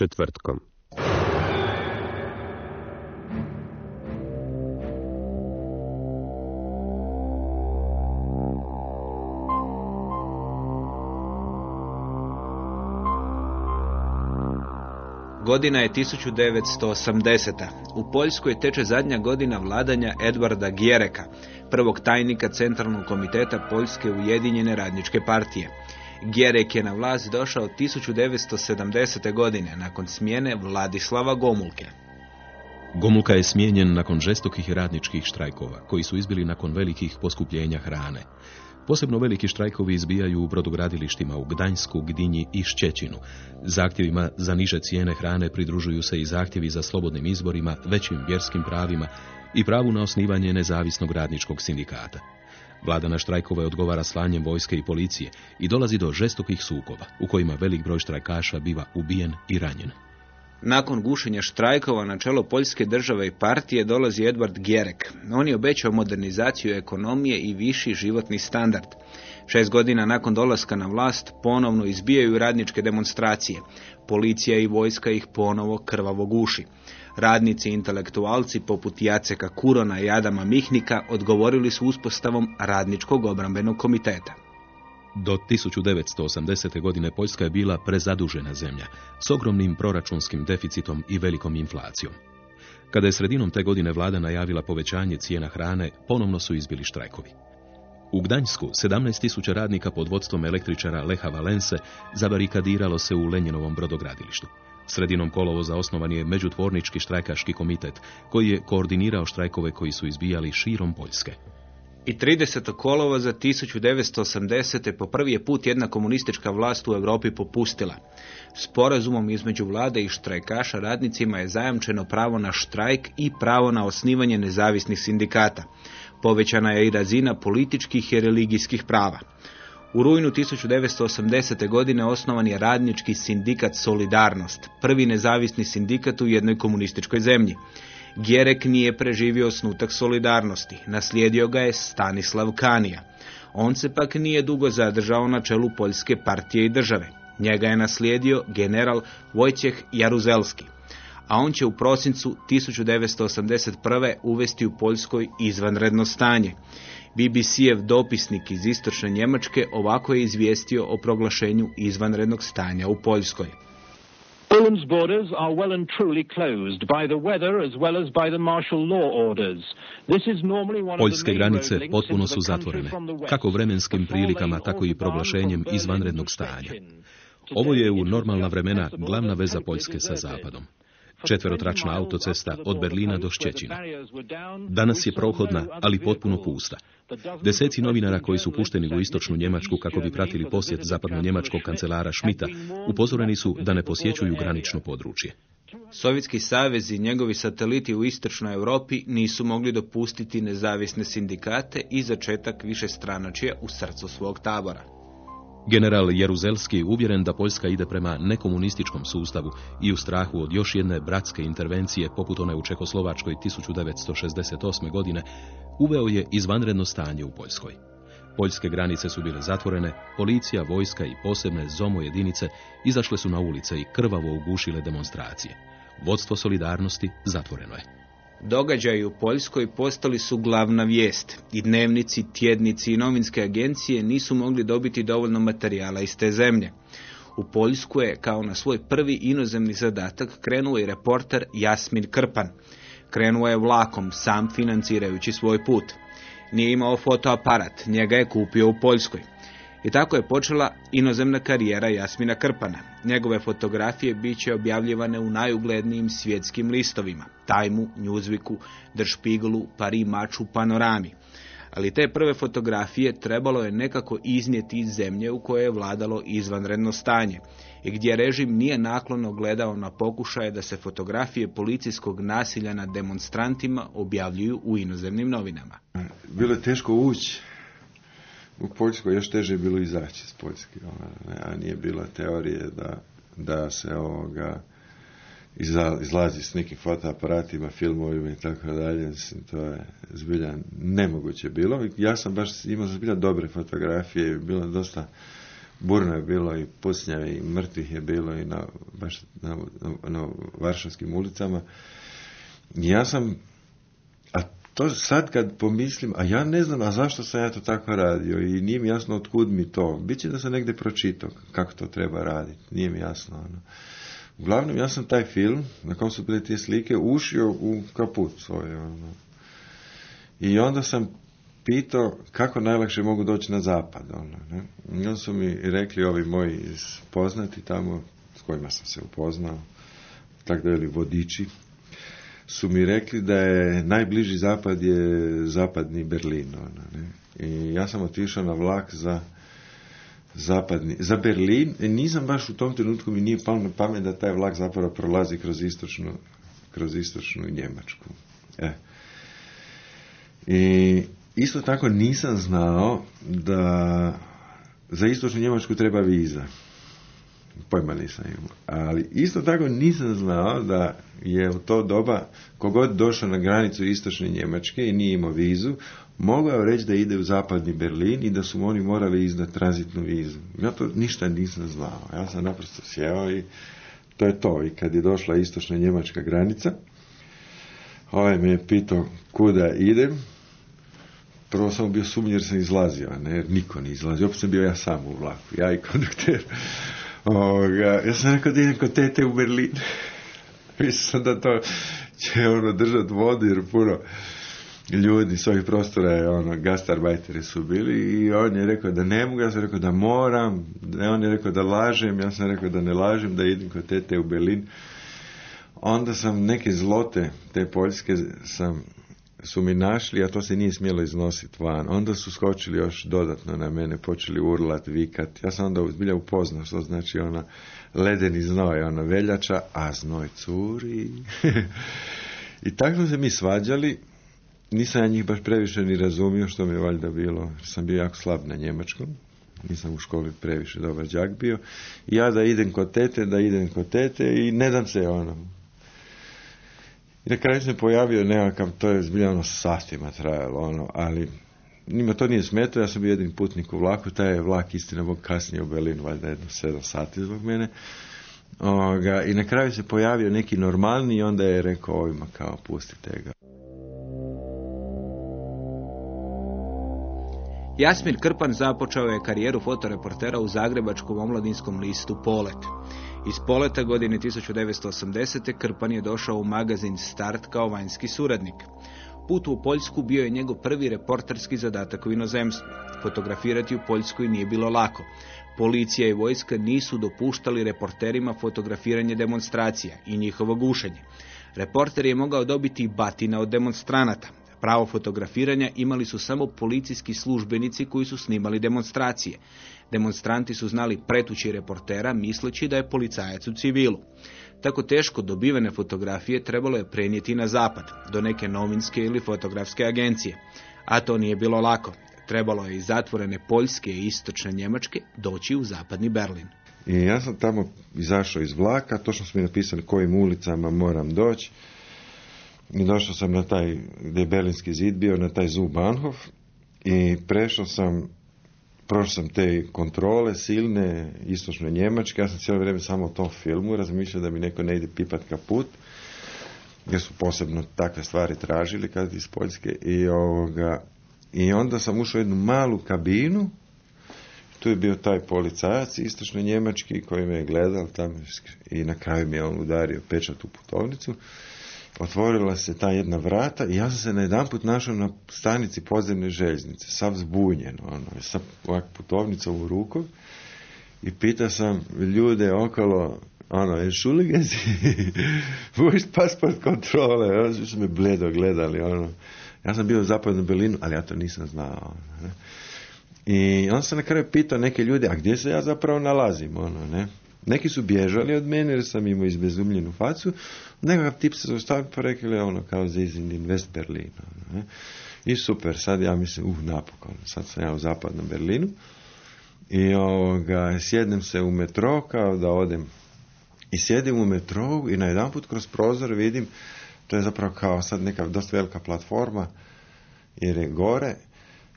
Četvrtkom. Godina je 1980. U Poljskoj teče zadnja godina vladanja Edvarda Gjereka, prvog tajnika Centralnog komiteta Poljske ujedinjene radničke partije. Gjerek je na vlast došao 1970. godine nakon smjene Vladislava Gomulke. Gomulka je smijenjen nakon žestokih radničkih štrajkova, koji su izbili nakon velikih poskupljenja hrane. Posebno veliki štrajkovi izbijaju u brodogradilištima u Gdańsku, Gdinji i Šćećinu. Zahtjevima za niže cijene hrane pridružuju se i zahtjevi za slobodnim izborima, većim vjerskim pravima i pravu na osnivanje nezavisnog radničkog sindikata. Vlada na štrajkove odgovara slanjem vojske i policije i dolazi do žestokih sukoba, u kojima velik broj štrajkaša biva ubijen i ranjen. Nakon gušenja štrajkova na čelo Poljske države i partije dolazi Edvard Gjerek. On je obećao modernizaciju ekonomije i viši životni standard. Šest godina nakon dolaska na vlast ponovno izbijaju radničke demonstracije. Policija i vojska ih ponovo krvavo guši. Radnici i intelektualci poput Jaceka Kurona i Adama Mihnika odgovorili su uspostavom radničkog obrambenog komiteta. Do 1980. godine Poljska je bila prezadužena zemlja, s ogromnim proračunskim deficitom i velikom inflacijom. Kada je sredinom te godine vlada najavila povećanje cijena hrane, ponovno su izbili štrajkovi. U Gdańsku 17.000 radnika pod vodstvom električara Leha Valense zabarikadiralo se u Lenjinovom brodogradilištu. Sredinom kolovoza osnovan je Međutvornički štrajkaški komitet, koji je koordinirao štrajkove koji su izbijali širom Poljske. I 30. kolova za 1980. po prvi je put jedna komunistička vlast u Europi popustila. Sporazumom između vlade i štrajkaša radnicima je zajamčeno pravo na štrajk i pravo na osnivanje nezavisnih sindikata. Povećana je i razina političkih i religijskih prava. U rujnu 1980. godine osnovan je radnički sindikat Solidarnost, prvi nezavisni sindikat u jednoj komunističkoj zemlji. Gjerek nije preživio osnutak solidarnosti, naslijedio ga je Stanislav Kanija. On se pak nije dugo zadržao na čelu Poljske partije i države. Njega je naslijedio general Wojciech Jaruzelski, a on će u prosincu 1981. uvesti u Poljskoj izvanredno stanje. BBC-ev dopisnik iz istočne Njemačke ovako je izvijestio o proglašenju izvanrednog stanja u Poljskoj. Poland's borders are well and truly closed by the weather as well as by the martial law orders. Poljske granice potpuno su zatvorene, kako vremenskim prilikama, tako i proglašenjem izvanrednog stanja. Ovo je u normalna vremena glavna veza Poljske sa zapadom. Četverotračna autocesta od Berlina do Šćećina. Danas je prohodna, ali potpuno pusta. Deseci novinara koji su pušteni u istočnu Njemačku kako bi pratili posjet zapadno-njemačkog kancelara Schmidta upozoreni su da ne posjećuju granično područje. Sovjetski savez i njegovi sateliti u istočnoj Europi nisu mogli dopustiti nezavisne sindikate i začetak više stranačija u srcu svog tabora. General Jeruzelski je uvjeren da Poljska ide prema nekomunističkom sustavu i u strahu od još jedne bratske intervencije poput one u Čekoslovačkoj 1968. godine uveo je izvanredno stanje u Poljskoj. Poljske granice su bile zatvorene, policija, vojska i posebne ZOMO jedinice izašle su na ulice i krvavo ugušile demonstracije. Vodstvo solidarnosti zatvoreno je. Događaji u Poljskoj postali su glavna vijest i dnevnici, tjednici i novinske agencije nisu mogli dobiti dovoljno materijala iz te zemlje. U Poljsku je kao na svoj prvi inozemni zadatak krenuo i reporter Jasmin Krpan. Krenuo je vlakom, sam financirajući svoj put. Nije imao fotoaparat, njega je kupio u Poljskoj. I tako je počela inozemna karijera Jasmina Krpana. Njegove fotografije bit će objavljivane u najuglednijim svjetskim listovima. Tajmu, Newsweeku, Der Paris Maču, Panorami. Ali te prve fotografije trebalo je nekako iznijeti iz zemlje u kojoj je vladalo izvanredno stanje i gdje režim nije naklono gledao na pokušaje da se fotografije policijskog nasilja nad demonstrantima objavljuju u inozemnim novinama. Bilo je teško ući u Poljsku, još teže je bilo izaći iz Poljske, a nije bilo teorije da, da se ovoga izlazi s nekim fotoaparatima, filmovima i tako dalje, to je zbilja nemoguće bilo. Ja sam baš imao zbilja dobre fotografije, bilo dosta burno je bilo i pucnjave i mrtvih je bilo i na, baš na, na, varšavskim ulicama. Ja sam, to sad kad pomislim, a ja ne znam, a zašto sam ja to tako radio i nije mi jasno otkud mi to. Biće da sam negdje pročitao kako to treba raditi, nije mi jasno. Ono. Uglavnom, ja sam taj film, na kom su bile te slike, ušio u kaput svoj. Ono. I onda sam pitao kako najlakše mogu doći na zapad. Ono, ne? I onda su mi rekli ovi moji poznati tamo, s kojima sam se upoznao, tako da vodiči, su mi rekli da je najbliži zapad je zapadni Berlin. Ono, ne? I ja sam otišao na vlak za zapadni, za Berlin, i nisam baš u tom trenutku mi nije palo na pamet da taj vlak zapravo prolazi kroz istočnu, kroz istočnu Njemačku. E. I isto tako nisam znao da za istočnu Njemačku treba viza. Pojma nisam imao. Ali isto tako nisam znao da je u to doba kogod došao na granicu istočne Njemačke i nije imao vizu, mogao reći da ide u zapadni Berlin i da su oni morali izdati tranzitnu vizu. Ja to ništa nisam znao. Ja sam naprosto sjeo i to je to. I kad je došla istočna njemačka granica, ovaj me je pitao kuda idem. Prvo sam bio sumnji jer sam izlazio, ne, jer niko nije izlazio. Opet sam bio ja sam u vlaku, ja i kondukter. Ovoga, ja sam rekao da idem kod tete u Berlin. Mislim da to će ono držati vodu jer puno ljudi s ovih prostora je ono, gastarbajteri su bili i on je rekao da ne mogu, ja sam rekao da moram, on je rekao da lažem, ja sam rekao da ne lažem, da idem kod tete u Berlin. Onda sam neke zlote, te poljske, sam, su mi našli, a to se nije smjelo iznositi van. Onda su skočili još dodatno na mene, počeli urlat, vikat. Ja sam onda zbilja upoznao što znači ona ledeni znoj, ona veljača, a znoj curi. I tako se mi svađali, nisam ja njih baš previše ni razumio što mi je valjda bilo, sam bio jako slab na njemačkom, nisam u školi previše dobar đak bio, I ja da idem kod tete, da idem kod tete i ne dam se ono. I na kraju se pojavio nekakav, to je zbilja ono satima trajalo, ono, ali njima to nije smetao, ja sam bio jedin putnik u vlaku, taj je vlak istina bog kasnije u Berlin, valjda jedno sedam sati zbog mene. Oga, I na kraju se pojavio neki normalni i onda je rekao ovima kao pustite ga. Jasmir Krpan započeo je karijeru fotoreportera u zagrebačkom omladinskom listu Polet. Iz Poleta godine 1980. Krpan je došao u magazin Start kao vanjski suradnik. Put u Poljsku bio je njegov prvi reporterski zadatak u inozemstvu. Fotografirati u Poljskoj nije bilo lako. Policija i vojska nisu dopuštali reporterima fotografiranje demonstracija i njihovo gušenje. Reporter je mogao dobiti batina od demonstranata, Pravo fotografiranja imali su samo policijski službenici koji su snimali demonstracije. Demonstranti su znali pretući reportera misleći da je policajac u civilu. Tako teško dobivene fotografije trebalo je prenijeti na zapad, do neke novinske ili fotografske agencije. A to nije bilo lako. Trebalo je iz zatvorene Poljske i istočne Njemačke doći u zapadni Berlin. I ja sam tamo izašao iz vlaka, točno smo mi napisali kojim ulicama moram doći. I došao sam na taj, gdje je Berlinski zid bio, na taj Zu Bahnhof i prešao sam, prošao sam te kontrole silne, istočne Njemačke, ja sam cijelo vrijeme samo o tom filmu razmišljao da mi neko ne ide pipat kaput, jer su posebno takve stvari tražili kad iz Poljske. I ovoga, i onda sam ušao u jednu malu kabinu, tu je bio taj policajac istočno njemački koji me je gledao tamo i na kraju mi je on udario pečat u putovnicu otvorila se ta jedna vrata i ja sam se na jedan put našao na stanici podzemne željeznice, sav zbunjen, ono, sa ovak putovnicom u ruku i pitao sam ljude okolo, ono, je šulige si, vojš pasport kontrole, oni su me bledo gledali, ono. Ja sam bio u zapadnom Berlinu, ali ja to nisam znao. ono, ne. I on sam na kraju pitao neke ljude, a gdje se ja zapravo nalazim, ono, ne? Neki su bježali od mene jer sam imao izbezumljenu facu, nekakav tip se zaustavio pa rekli ono kao Zizin in West Berlin. Ono, ne? I super, sad ja mislim, uh, napokon, sad sam ja u zapadnom Berlinu i ovoga, sjednem se u metro kao da odem i sjedim u metrou i najedanput kroz prozor vidim, to je zapravo kao sad neka dosta velika platforma, jer je gore,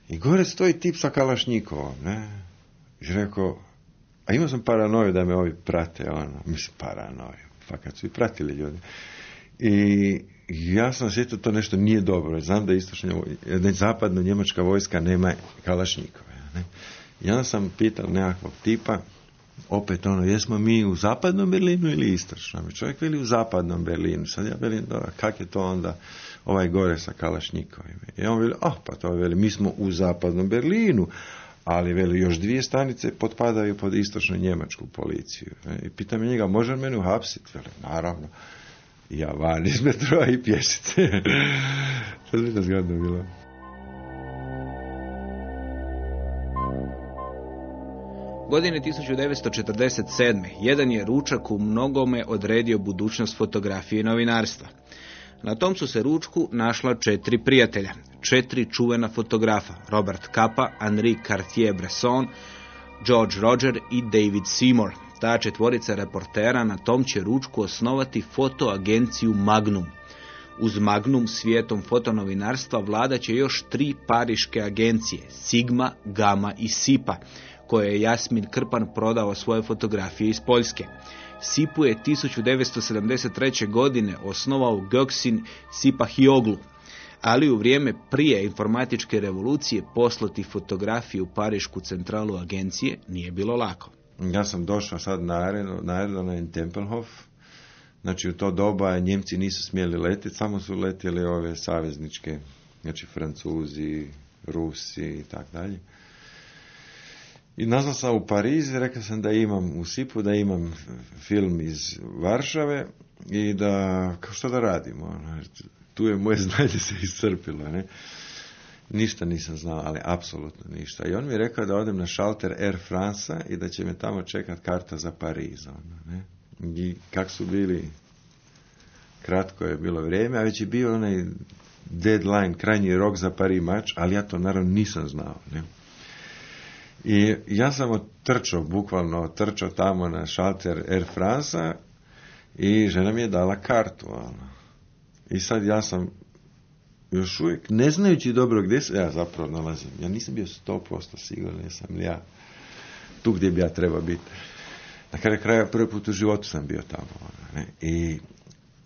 i gore stoji tip sa Kalašnjikovom, ne? I rekao, a imao sam paranoju da me ovi prate, ono, mislim paranoju, fakat su i pratili ljudi. I ja sam osjetio to nešto nije dobro, znam da istočna, da zapadno njemačka vojska nema Kalašnjikove, ne? I onda sam pitao nekakvog tipa, opet ono, jesmo mi u zapadnom Berlinu ili istočnom? Čovjek veli u zapadnom Berlinu. Sad ja velim, dobro, kak je to onda ovaj gore sa Kalašnikovima? I on veli, oh, pa to veli, mi smo u zapadnom Berlinu, ali veli, još dvije stanice potpadaju pod istočno njemačku policiju. I pita me njega, može mene uhapsiti? Veli, naravno. Ja van iz metroa i pješice. to je zgodno bilo. Godine 1947. jedan je ručak u mnogome odredio budućnost fotografije i novinarstva. Na tom su se ručku našla četiri prijatelja, četiri čuvena fotografa, Robert Capa, Henri Cartier-Bresson, George Roger i David Seymour. Ta četvorica reportera na tom će ručku osnovati fotoagenciju Magnum. Uz Magnum svijetom fotonovinarstva vlada će još tri pariške agencije, Sigma, Gamma i Sipa, koje je Jasmin Krpan prodao svoje fotografije iz Poljske. Sipu je 1973. godine osnovao Göksin Sipahioglu, ali u vrijeme prije informatičke revolucije poslati fotografije u Parišku centralu agencije nije bilo lako. Ja sam došao sad na arenu, na arenu Tempelhof. Znači u to doba Njemci nisu smjeli letiti, samo su letjeli ove savezničke, znači Francuzi, Rusi i tako dalje. I nazvao sam u Pariz rekao sam da imam u Sipu, da imam film iz Varšave i da, kao što da radimo. Tu je moje znanje se iscrpilo, ne. Ništa nisam znao, ali apsolutno ništa. I on mi je rekao da odem na šalter Air France i da će me tamo čekat karta za Pariz. Ono, ne. I kak su bili, kratko je bilo vrijeme, a već je bio onaj deadline, krajnji rok za Paris mač, ali ja to naravno nisam znao. Ne. I ja sam otrčao, bukvalno otrčao tamo na šalter Air France i žena mi je dala kartu. Ono. I sad ja sam još uvijek, ne znajući dobro gdje se ja zapravo nalazim, ja nisam bio sto posto siguran, jesam li ja tu gdje bi ja trebao biti. Na kraju kraja prvi put u životu sam bio tamo. Ono, ne? I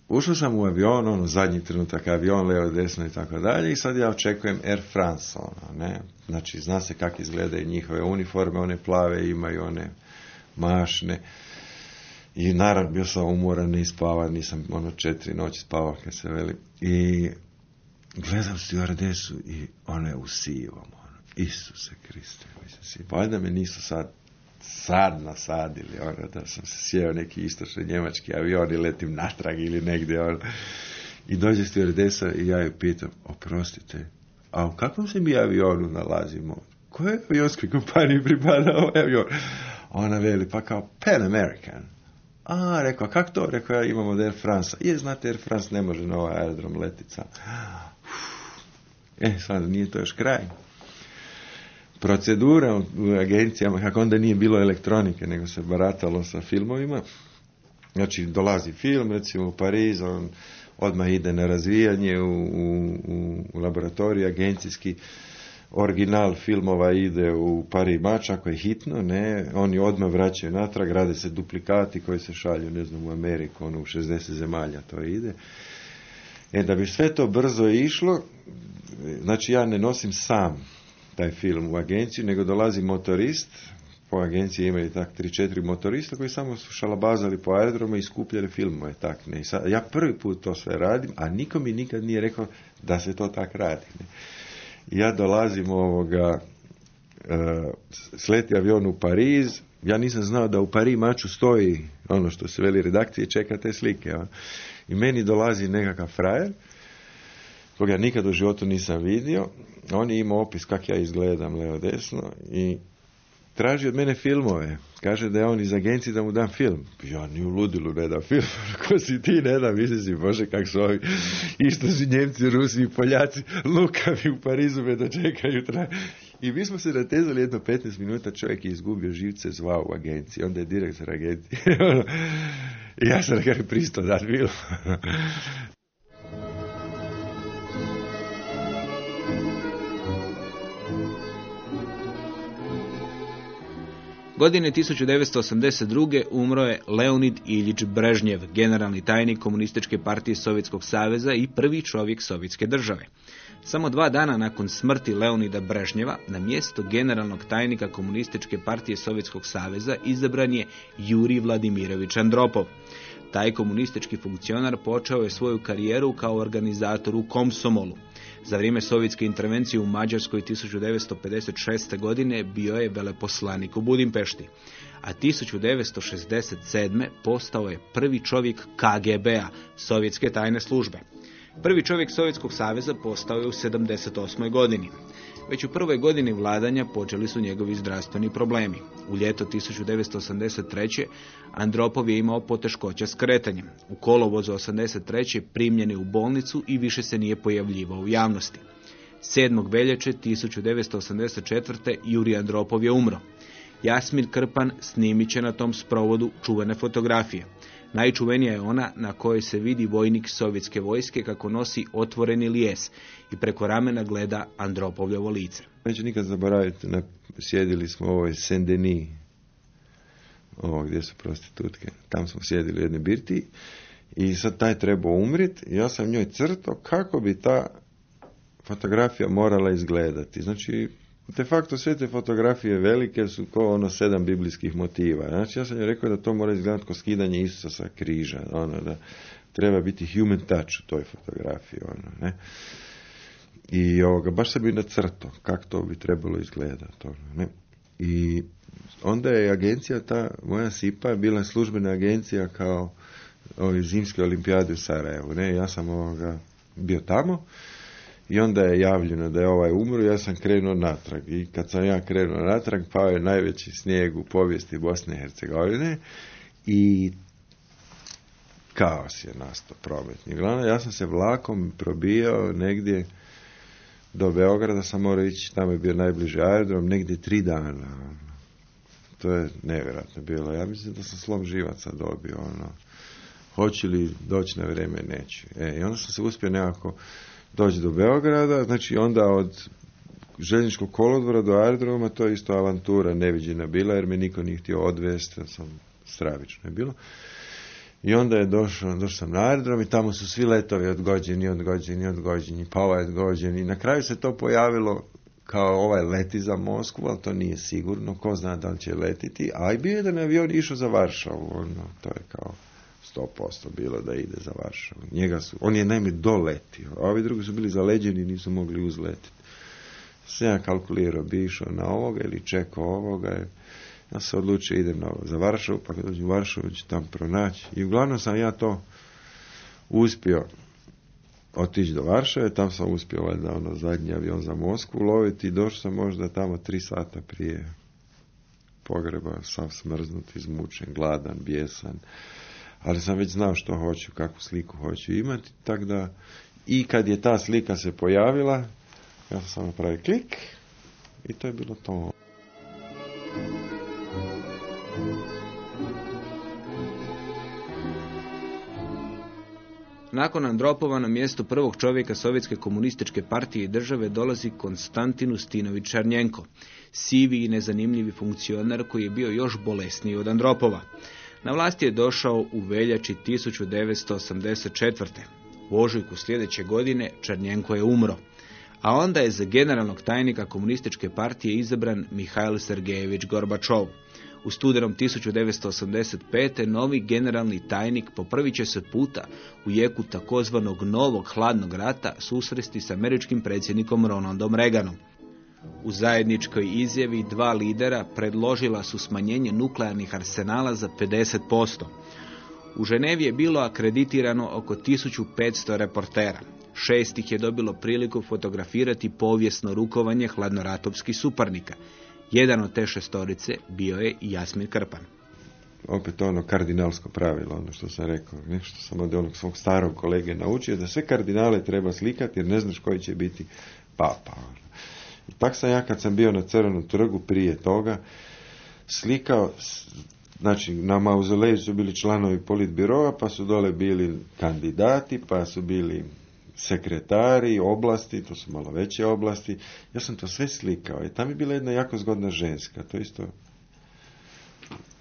ušao sam u avion, ono, zadnji trenutak avion, levo, desno i tako dalje, i sad ja očekujem Air France, ono, ne. Znači, zna se kako izgledaju njihove uniforme, one plave, imaju one mašne. I naravno bio sam umoran, ne spavan, nisam ono četiri noći spavao kad se veli. I gledam stewardessu i ona je u sivom, ono, Isuse Kriste, mislim si, valjda me nisu sad sad nasadili, ono, da sam se sjeo neki istočni njemački avion i letim natrag ili negdje, ono. I dođe stewardesa i ja ju pitam, oprostite, a u kakvom se mi avionu nalazimo? Koje avionskoj kompaniji pripada ovaj avion? Ona veli, pa kao Pan American. A, rekao, kako to? Rekao, ja imam od Air France. Je, znate, Air France ne može na ovaj aerodrom letica. E, sad, nije to još kraj. Procedura u agencijama, kako onda nije bilo elektronike, nego se baratalo sa filmovima. Znači, dolazi film, recimo u Pariz, on odmah ide na razvijanje u, u, u laboratoriji agencijski, original filmova ide u pari mač ako je hitno, ne, oni odmah vraćaju natrag, rade se duplikati koji se šalju, ne znam, u Ameriku, ono u 60 zemalja to ide. E, da bi sve to brzo išlo, znači ja ne nosim sam taj film u agenciju, nego dolazi motorist po agenciji imali tak 3-4 motorista koji samo su šalabazali po aerodromu i skupljali filmove. Tak, ne. Ja prvi put to sve radim, a niko mi nikad nije rekao da se to tak radi. Ne. Ja dolazim ovoga, uh, sleti avion u Pariz, ja nisam znao da u Pari maču stoji ono što se veli redakcije, čeka te slike. I meni dolazi nekakav frajer, koga ja nikad u životu nisam vidio, on je imao opis kak ja izgledam levo desno i traži od mene filmove. Kaže da je on iz agencije da mu dam film. Ja ni u ludilu ne dam film. Ko si ti ne dam, misli si, bože kak su ovi. Isto su Njemci, Rusi i Poljaci. Lukavi u Parizu me dočekaju. I mi smo se natezali jedno 15 minuta, čovjek je izgubio živce, zvao u agenciji. Onda je direktor agencije. I ja sam rekao pristo dat film. Godine 1982. umro je Leonid Iljić Brežnjev, generalni tajnik Komunističke partije Sovjetskog saveza i prvi čovjek Sovjetske države. Samo dva dana nakon smrti Leonida Brežnjeva na mjesto generalnog tajnika Komunističke partije Sovjetskog saveza izabran je Juri Vladimirović Andropov. Taj komunistički funkcionar počeo je svoju karijeru kao organizator u Komsomolu. Za vrijeme sovjetske intervencije u Mađarskoj 1956. godine bio je veleposlanik u Budimpešti, a 1967. postao je prvi čovjek KGB-a, sovjetske tajne službe. Prvi čovjek Sovjetskog saveza postao je u 78. godini. Već u prvoj godini vladanja počeli su njegovi zdravstveni problemi. U ljeto 1983. Andropov je imao poteškoća s kretanjem. U kolovozu 83. primljen je u bolnicu i više se nije pojavljivao u javnosti. 7. veljače 1984. Juri Andropov je umro. Jasmir Krpan snimit će na tom sprovodu čuvene fotografije. Najčuvenija je ona na kojoj se vidi vojnik sovjetske vojske kako nosi otvoreni lijes i preko ramena gleda Andropovljevo lice. Neću nikad zaboraviti, na, sjedili smo u ovoj Sendeni, ovo gdje su prostitutke, tam smo sjedili u jednoj birti i sad taj trebao umrit ja sam njoj crto kako bi ta fotografija morala izgledati. Znači, de facto sve te fotografije velike su kao ono sedam biblijskih motiva. Znači ja sam joj rekao da to mora izgledati kao skidanje Isusa sa križa, ono da treba biti human touch u toj fotografiji, ono, ne. I ovoga, baš sam bi nacrto kako to bi trebalo izgledati, ono, ne. I onda je agencija, ta moja SIPA, bila službena agencija kao ovi zimske olimpijade u Sarajevu, ne. Ja sam ovoga bio tamo i onda je javljeno da je ovaj umro, ja sam krenuo natrag. I kad sam ja krenuo natrag, pao je najveći snijeg u povijesti Bosne i Hercegovine i kaos je nastao prometni. Glavno, ja sam se vlakom probijao negdje do Beograda, sam morao ići, tamo je bio najbliži aerodrom, negdje tri dana. To je nevjerojatno bilo. Ja mislim da sam slom živaca dobio. Ono. Hoće li doći na vrijeme, neću. E, I onda sam se uspio nekako doći do Beograda, znači onda od željezničkog kolodvora do aerodroma, to je isto avantura neviđena bila, jer me niko nije htio odvesti, sam stravično je bilo. I onda je došao, došao sam na aerodrom i tamo su svi letovi odgođeni, odgođeni, odgođeni, pa ovaj odgođeni. Na kraju se to pojavilo kao ovaj leti za Moskvu, ali to nije sigurno, ko zna da li će letiti, a i bio jedan avion išao za Varšavu, ono, to je kao 100% bilo da ide za Varšavu. Njega su, on je naime doletio, a ovi drugi su bili zaleđeni i nisu mogli uzletiti. Se ja kalkulirao, bi išao na ovoga ili čekao ovoga, ja se odlučio idem na, za Varšavu, pa kad u Varšavu ću tam pronaći. I uglavnom sam ja to uspio otići do Varšave, tam sam uspio valjda ono zadnji avion za Moskvu loviti i došao sam možda tamo tri sata prije pogreba, sam smrznut, izmučen, gladan, bijesan ali sam već znao što hoću, kakvu sliku hoću imati, tako da i kad je ta slika se pojavila, ja sam samo napravio klik i to je bilo to. Nakon Andropova na mjesto prvog čovjeka Sovjetske komunističke partije i države dolazi Konstantin Ustinović Čarnjenko, sivi i nezanimljivi funkcionar koji je bio još bolesniji od Andropova. Na vlasti je došao u veljači 1984. U ožujku sljedeće godine Črnjenko je umro. A onda je za generalnog tajnika komunističke partije izabran Mihajl Sergejević Gorbačov. U studenom 1985. novi generalni tajnik po prvi će se puta u jeku takozvanog novog hladnog rata susresti s američkim predsjednikom Ronaldom Reaganom. U zajedničkoj izjavi dva lidera predložila su smanjenje nuklearnih arsenala za 50%. U Ženevi je bilo akreditirano oko 1500 reportera. Šest ih je dobilo priliku fotografirati povijesno rukovanje hladnoratovskih suparnika. Jedan od te šestorice bio je i Jasmir Krpan. opet ono kardinalsko pravilo, ono što sam rekao, nešto sam od onog svog starog kolege naučio, da sve kardinale treba slikati jer ne znaš koji će biti papa. I tak sam ja kad sam bio na Crvenom trgu prije toga, slikao, znači na mauzoleju su bili članovi politbiroa, pa su dole bili kandidati, pa su bili sekretari, oblasti, to su malo veće oblasti. Ja sam to sve slikao i tam je bila jedna jako zgodna ženska, to isto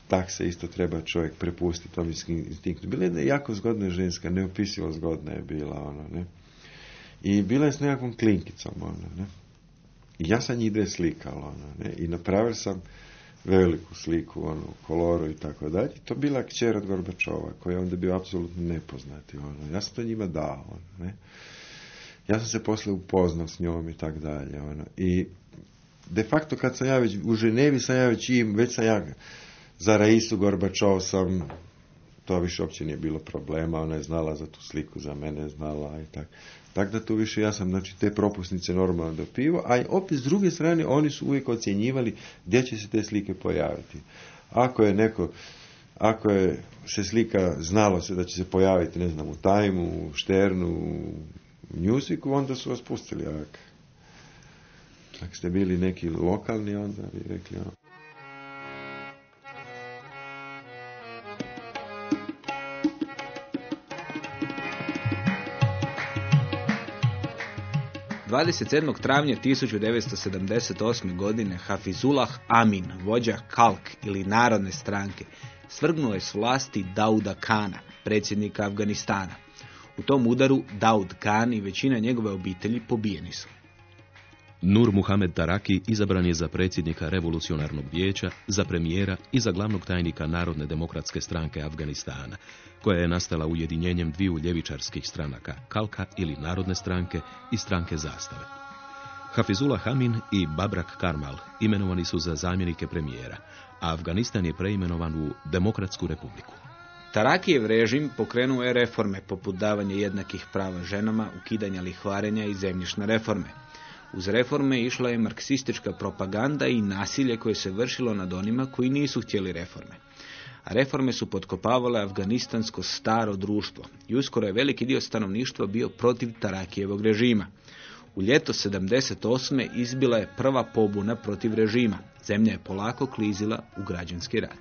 tak se isto treba čovjek prepustiti tom instinktu. Bila je jedna jako zgodna ženska, neopisivo zgodna je bila, ono, ne. I bila je s nekakvom klinkicom, ono, ne. I ja sam njih dve slikao, ono, ne. I napravio sam veliku sliku, ono, koloru i tako dalje. To bila kćer od Gorbačova, koji je onda bio apsolutno nepoznati, ono. Ja sam to njima dao, ono, ne. Ja sam se poslije upoznao s njom i tako dalje, ono. I de facto kad sam ja već u Ženevi sam ja već im, već sam ja za Raisu Gorbačov sam to više uopće nije bilo problema, ona je znala za tu sliku, za mene je znala i tako. Tako da tu više ja sam znači, te propusnice normalno dopivo, a i opet s druge strane oni su uvijek ocjenjivali gdje će se te slike pojaviti. Ako je neko, ako je se slika, znalo se da će se pojaviti, ne znam, u Tajmu, u Šternu, u Newsweeku, onda su vas pustili. Ako, ste bili neki lokalni, onda bi rekli, 27. travnja 1978. godine Hafizullah Amin, vođa Kalk ili Narodne stranke, svrgnuo je s vlasti Dauda Kana, predsjednika Afganistana. U tom udaru Daud Khan i većina njegove obitelji pobijeni su. Nur Muhamed Taraki izabran je za predsjednika revolucionarnog vijeća, za premijera i za glavnog tajnika Narodne demokratske stranke Afganistana, koja je nastala ujedinjenjem dviju ljevičarskih stranaka, Kalka ili Narodne stranke i stranke zastave. Hafizullah Hamin i Babrak Karmal imenovani su za zamjenike premijera, a Afganistan je preimenovan u Demokratsku republiku. Tarakijev režim pokrenuo je reforme poput davanja jednakih prava ženama, ukidanja lihvarenja i zemljišne reforme. Uz reforme išla je marksistička propaganda i nasilje koje se vršilo nad onima koji nisu htjeli reforme. A reforme su potkopavale afganistansko staro društvo i uskoro je veliki dio stanovništva bio protiv Tarakijevog režima. U ljeto 78. izbila je prva pobuna protiv režima. Zemlja je polako klizila u građanski rat.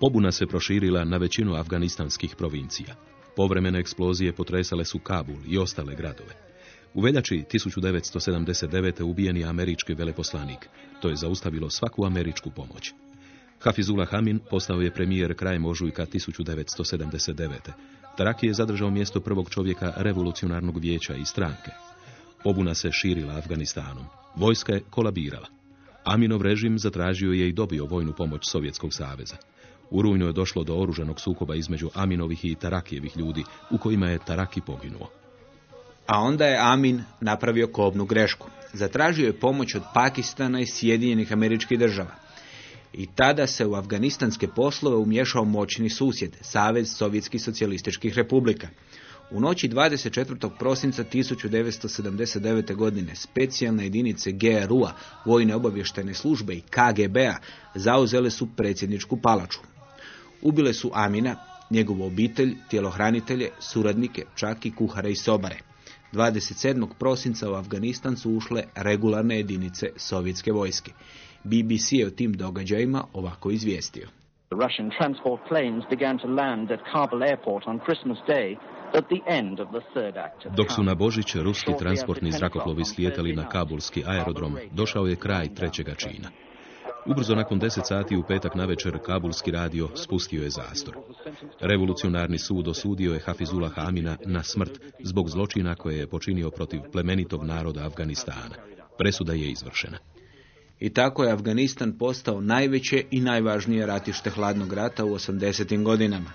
Pobuna se proširila na većinu afganistanskih provincija. Povremene eksplozije potresale su Kabul i ostale gradove. U veljači 1979. ubijen je američki veleposlanik. To je zaustavilo svaku američku pomoć. Hafizullah Hamin postao je premijer krajem ožujka 1979. Taraki je zadržao mjesto prvog čovjeka revolucionarnog vijeća i stranke. Pobuna se širila Afganistanom. Vojska je kolabirala. Aminov režim zatražio je i dobio vojnu pomoć Sovjetskog saveza. U rujnu je došlo do oružanog sukoba između Aminovih i Tarakijevih ljudi, u kojima je Taraki poginuo. A onda je Amin napravio kobnu grešku. Zatražio je pomoć od Pakistana i Sjedinjenih američkih država. I tada se u afganistanske poslove umješao moćni susjed, Savez Sovjetskih socijalističkih republika. U noći 24. prosinca 1979. godine specijalne jedinice GRU-a, Vojne obavještajne službe i KGB-a zauzele su predsjedničku palaču. Ubile su Amina, njegovu obitelj, tjelohranitelje, suradnike, čak i kuhare i sobare. 27. prosinca u Afganistan su ušle regularne jedinice sovjetske vojske. BBC je o tim događajima ovako izvijestio. The Russian transport planes began to land at Kabul airport on Christmas Day at the end of the third act of Dok su na. Božić ruski transportni zrakoplovi slijetali na kabulski aerodrom, došao je kraj trećega čina. Ubrzo nakon 10 sati u petak na večer kabulski radio spustio je zastor. Revolucionarni sud osudio je Hafizula Hamina na smrt zbog zločina koje je počinio protiv plemenitog naroda Afganistana. Presuda je izvršena. I tako je Afganistan postao najveće i najvažnije ratište hladnog rata u 80. godinama.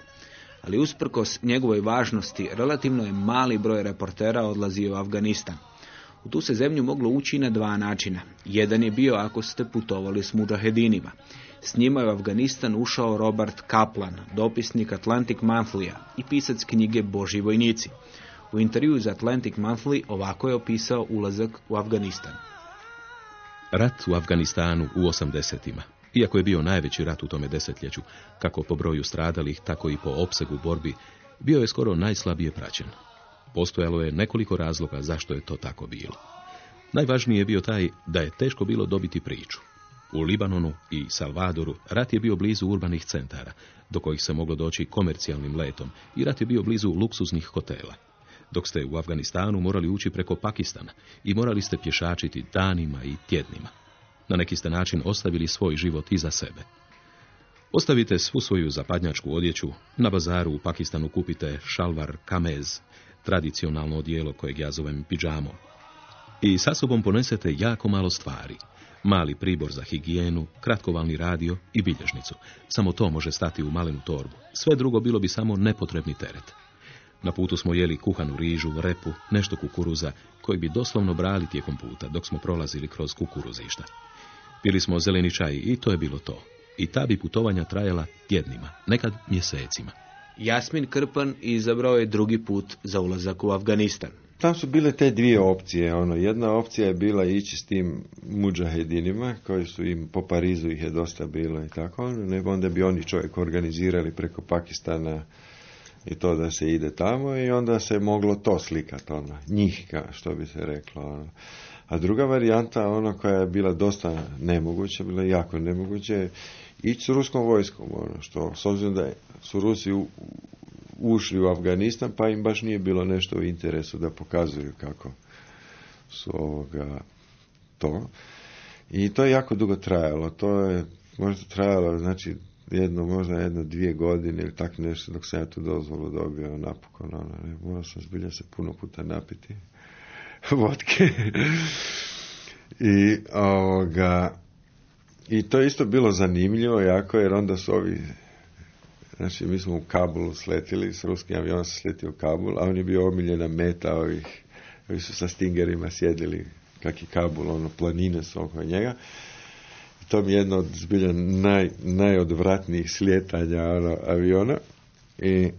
Ali usprkos njegovoj važnosti, relativno je mali broj reportera odlazio u Afganistan. U tu se zemlju moglo ući na dva načina. Jedan je bio ako ste putovali s muđahedinima. S njima je u Afganistan ušao Robert Kaplan, dopisnik Atlantic Monthly i pisac knjige Boži vojnici. U intervju za Atlantic Monthly ovako je opisao ulazak u Afganistan. Rat u Afganistanu u 80-ima, iako je bio najveći rat u tome desetljeću, kako po broju stradalih, tako i po opsegu borbi, bio je skoro najslabije praćen. Postojalo je nekoliko razloga zašto je to tako bilo. Najvažniji je bio taj da je teško bilo dobiti priču. U Libanonu i Salvadoru rat je bio blizu urbanih centara, do kojih se moglo doći komercijalnim letom, i rat je bio blizu luksuznih hotela. Dok ste u Afganistanu morali ući preko Pakistana i morali ste pješačiti danima i tjednima. Na neki ste način ostavili svoj život iza sebe. Ostavite svu svoju zapadnjačku odjeću, na bazaru u Pakistanu kupite šalvar kamez, tradicionalno odijelo kojeg ja zovem pidžamom. I sa sobom ponesete jako malo stvari. Mali pribor za higijenu, kratkovalni radio i bilježnicu. Samo to može stati u malenu torbu. Sve drugo bilo bi samo nepotrebni teret. Na putu smo jeli kuhanu rižu, repu, nešto kukuruza, koji bi doslovno brali tijekom puta, dok smo prolazili kroz kukuruzišta. Pili smo zeleni čaj i to je bilo to. I ta bi putovanja trajala tjednima, nekad mjesecima. Jasmin Krpan izabrao je drugi put za ulazak u Afganistan. Tam su bile te dvije opcije. Ono, jedna opcija je bila ići s tim muđahedinima, koji su im po Parizu ih je dosta bilo i tako, nego onda bi oni čovjek organizirali preko Pakistana i to da se ide tamo i onda se moglo to slikati, ono, njih, što bi se reklo. Ono. A druga varijanta, ona koja je bila dosta nemoguća, bila jako nemoguće, ići s ruskom vojskom, ono, što, s obzirom da su Rusi u, ušli u Afganistan, pa im baš nije bilo nešto u interesu da pokazuju kako su ovoga to. I to je jako dugo trajalo. To je možda trajalo, znači, jedno, možda jedno dvije godine ili tak nešto dok sam ja tu dozvolu dobio napokon. Ono, ne, morao sam zbilja se puno puta napiti vodke. I ovoga, i to je isto bilo zanimljivo jako jer onda su ovi Znači, mi smo u Kabulu sletili, s ruskim avionom se sletio u Kabul, a on je bio omiljena meta ovih, ovi su sa stingerima sjedili, kak i Kabul, ono, planine su oko njega. I to mi je jedno od zbilja naj, najodvratnijih slijetanja ono, aviona. I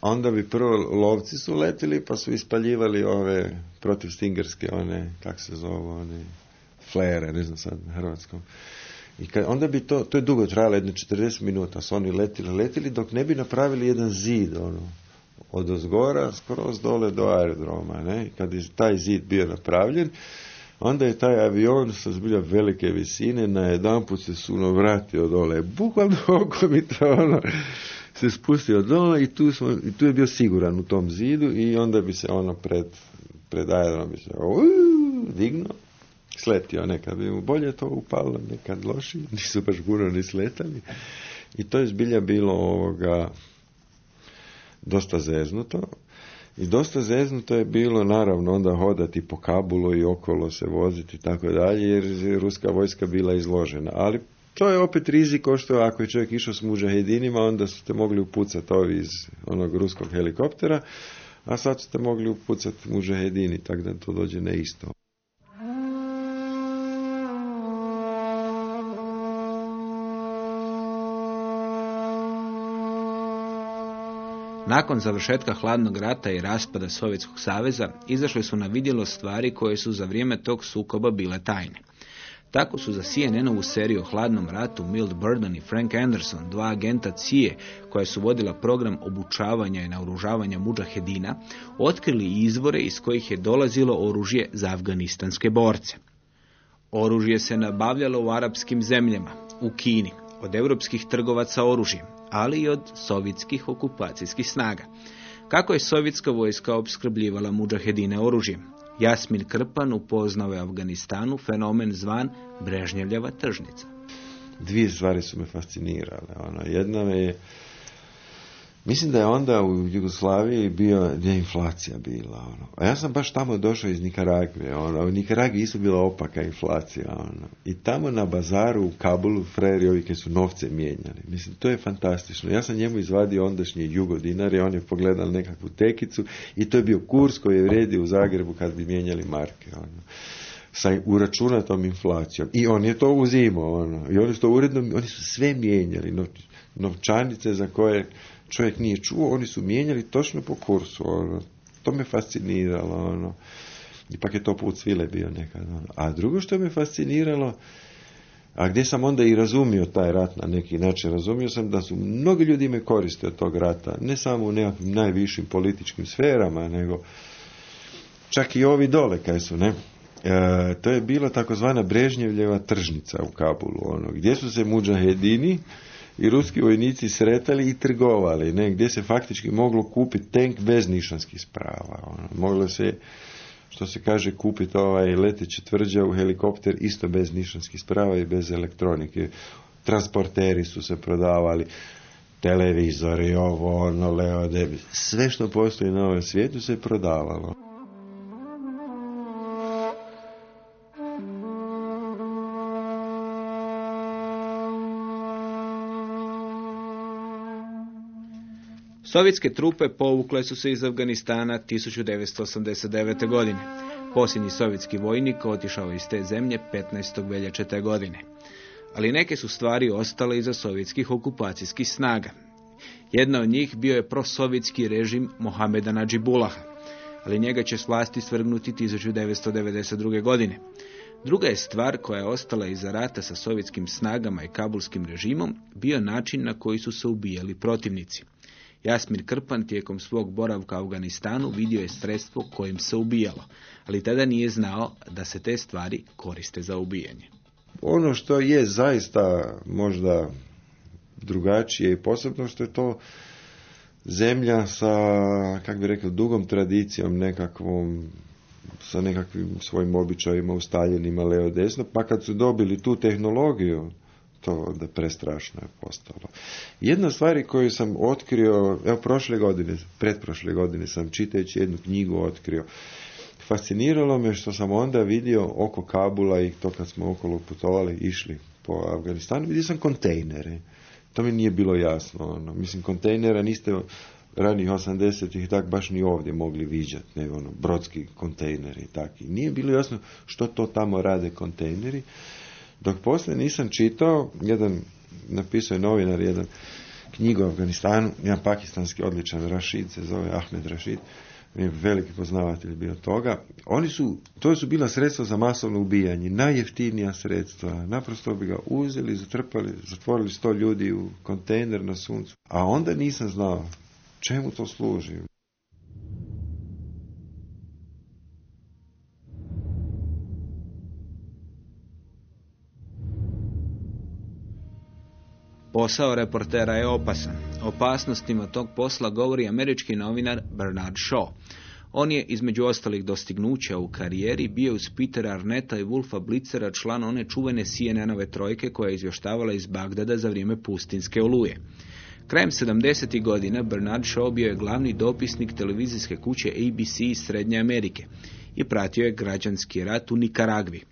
onda bi prvo lovci su letili, pa su ispaljivali ove protiv stingerske, one, kak se zovu, one, flare, ne znam sad hrvatskom. I kad, onda bi to, to je dugo trajalo, jedno 40 minuta, su oni letili, letili, dok ne bi napravili jedan zid, ono, od ozgora skroz dole do aerodroma, ne, kad je taj zid bio napravljen, onda je taj avion sa zbilja velike visine na jedan put se suno vratio dole, bukvalno oko mi to, ono, se spustio dole i tu, smo, i tu je bio siguran u tom zidu i onda bi se ono pred, pred aerodrom bi se dignuo sletio, nekad bi mu bolje to upalo, nekad loši, nisu baš puno ni sletali. I to je zbilja bilo ovoga dosta zeznuto. I dosta zeznuto je bilo naravno onda hodati po Kabulu i okolo se voziti i tako dalje, jer je ruska vojska bila izložena. Ali to je opet riziko što ako je čovjek išao s muđahedinima, onda su te mogli upucati ovi iz onog ruskog helikoptera, a sad ste mogli upucati muđahedini, tako da to dođe na isto. Nakon završetka hladnog rata i raspada Sovjetskog saveza, izašle su na vidjelo stvari koje su za vrijeme tog sukoba bile tajne. Tako su za CNN-ovu seriju o hladnom ratu Milt Burden i Frank Anderson, dva agenta CIA koja su vodila program obučavanja i naoružavanja muđahedina, otkrili izvore iz kojih je dolazilo oružje za afganistanske borce. Oružje se nabavljalo u arapskim zemljama, u Kini, od europskih trgovaca oružjem, ali i od sovjetskih okupacijskih snaga. Kako je sovjetska vojska opskrbljivala muđahedine oružjem? Jasmin Krpan upoznao je Afganistanu fenomen zvan Brežnjevljava tržnica. dvije stvari su me fascinirale. Ono, jedna me je, mislim da je onda u Jugoslaviji bio, gdje je inflacija bila. Ono. A ja sam baš tamo došao iz Nikaragve. Ono. U Nikaragvi isto bila opaka inflacija. Ono. I tamo na bazaru u Kabulu, freri ovi su novce mijenjali. Mislim, to je fantastično. Ja sam njemu izvadio ondašnji jugo dinare, on je pogledal nekakvu tekicu i to je bio kurs koji je vredio u Zagrebu kad bi mijenjali marke. Ono sa uračunatom inflacijom. I on je to uzimao. Ono. I oni su to uredno, oni su sve mijenjali. Novčanice za koje čovjek nije čuo, oni su mijenjali točno po kursu. Ono. To me fasciniralo. Ono. Ipak je to put svile bio nekad. Ono. A drugo što me fasciniralo, a gdje sam onda i razumio taj rat na neki način, razumio sam da su mnogi ljudi me koriste od tog rata, ne samo u nekakvim najvišim političkim sferama, nego čak i ovi dole kaj su, ne? E, to je bila takozvana Brežnjevljeva tržnica u Kabulu, ono, gdje su se muđahedini i ruski vojnici sretali i trgovali, ne, gdje se faktički moglo kupiti tank bez nišanskih sprava. Ono. Moglo se, što se kaže, kupiti ovaj leteći tvrđa u helikopter isto bez nišanskih sprava i bez elektronike. Transporteri su se prodavali, televizori, ovo, ono, leode, sve što postoji na ovom svijetu se prodavalo. Sovjetske trupe povukle su se iz Afganistana 1989. godine. Posljednji sovjetski vojnik otišao iz te zemlje 15. veljače te godine. Ali neke su stvari ostale iza sovjetskih okupacijskih snaga. Jedna od njih bio je prosovjetski režim Mohameda Nadžibulaha, ali njega će s vlasti svrgnuti 1992. godine. Druga je stvar koja je ostala iza rata sa sovjetskim snagama i kabulskim režimom bio način na koji su se ubijali protivnici. Jasmir Krpan tijekom svog boravka u Afganistanu vidio je sredstvo kojim se ubijalo, ali tada nije znao da se te stvari koriste za ubijanje. Ono što je zaista možda drugačije i posebno što je to zemlja sa, kak bi rekao, dugom tradicijom nekakvom sa nekakvim svojim običajima ustaljenima leo desno, pa kad su dobili tu tehnologiju, to da prestrašno je postalo. Jedna stvar koju sam otkrio, evo prošle godine, pretprošle godine sam čitajući jednu knjigu otkrio, fasciniralo me što sam onda vidio oko Kabula i to kad smo okolo putovali, išli po Afganistanu, vidio sam kontejnere. To mi nije bilo jasno. Ono. Mislim, kontejnera niste ranih 80-ih tak baš ni ovdje mogli viđati, nego ono, brodski kontejneri i tako. Nije bilo jasno što to tamo rade kontejneri. Dok poslije nisam čitao, jedan, napisao je novinar, jedan knjigu o Afganistanu, jedan pakistanski odličan Rašid, se zove Ahmed Rašid, je veliki poznavatelj bio toga. Oni su, to su bila sredstva za masovno ubijanje, najjeftinija sredstva. Naprosto bi ga uzeli, zatrpali, zatvorili sto ljudi u kontejner na suncu. A onda nisam znao čemu to služi. Posao reportera je opasan. Opasnostima tog posla govori američki novinar Bernard Shaw. On je, između ostalih dostignuća u karijeri, bio uz Petera Arneta i Wolfa Blitzera član one čuvene CNN-ove trojke koja je izvještavala iz Bagdada za vrijeme pustinske oluje. Krajem 70. godina Bernard Shaw bio je glavni dopisnik televizijske kuće ABC iz Srednje Amerike i pratio je građanski rat u Nikaragvi.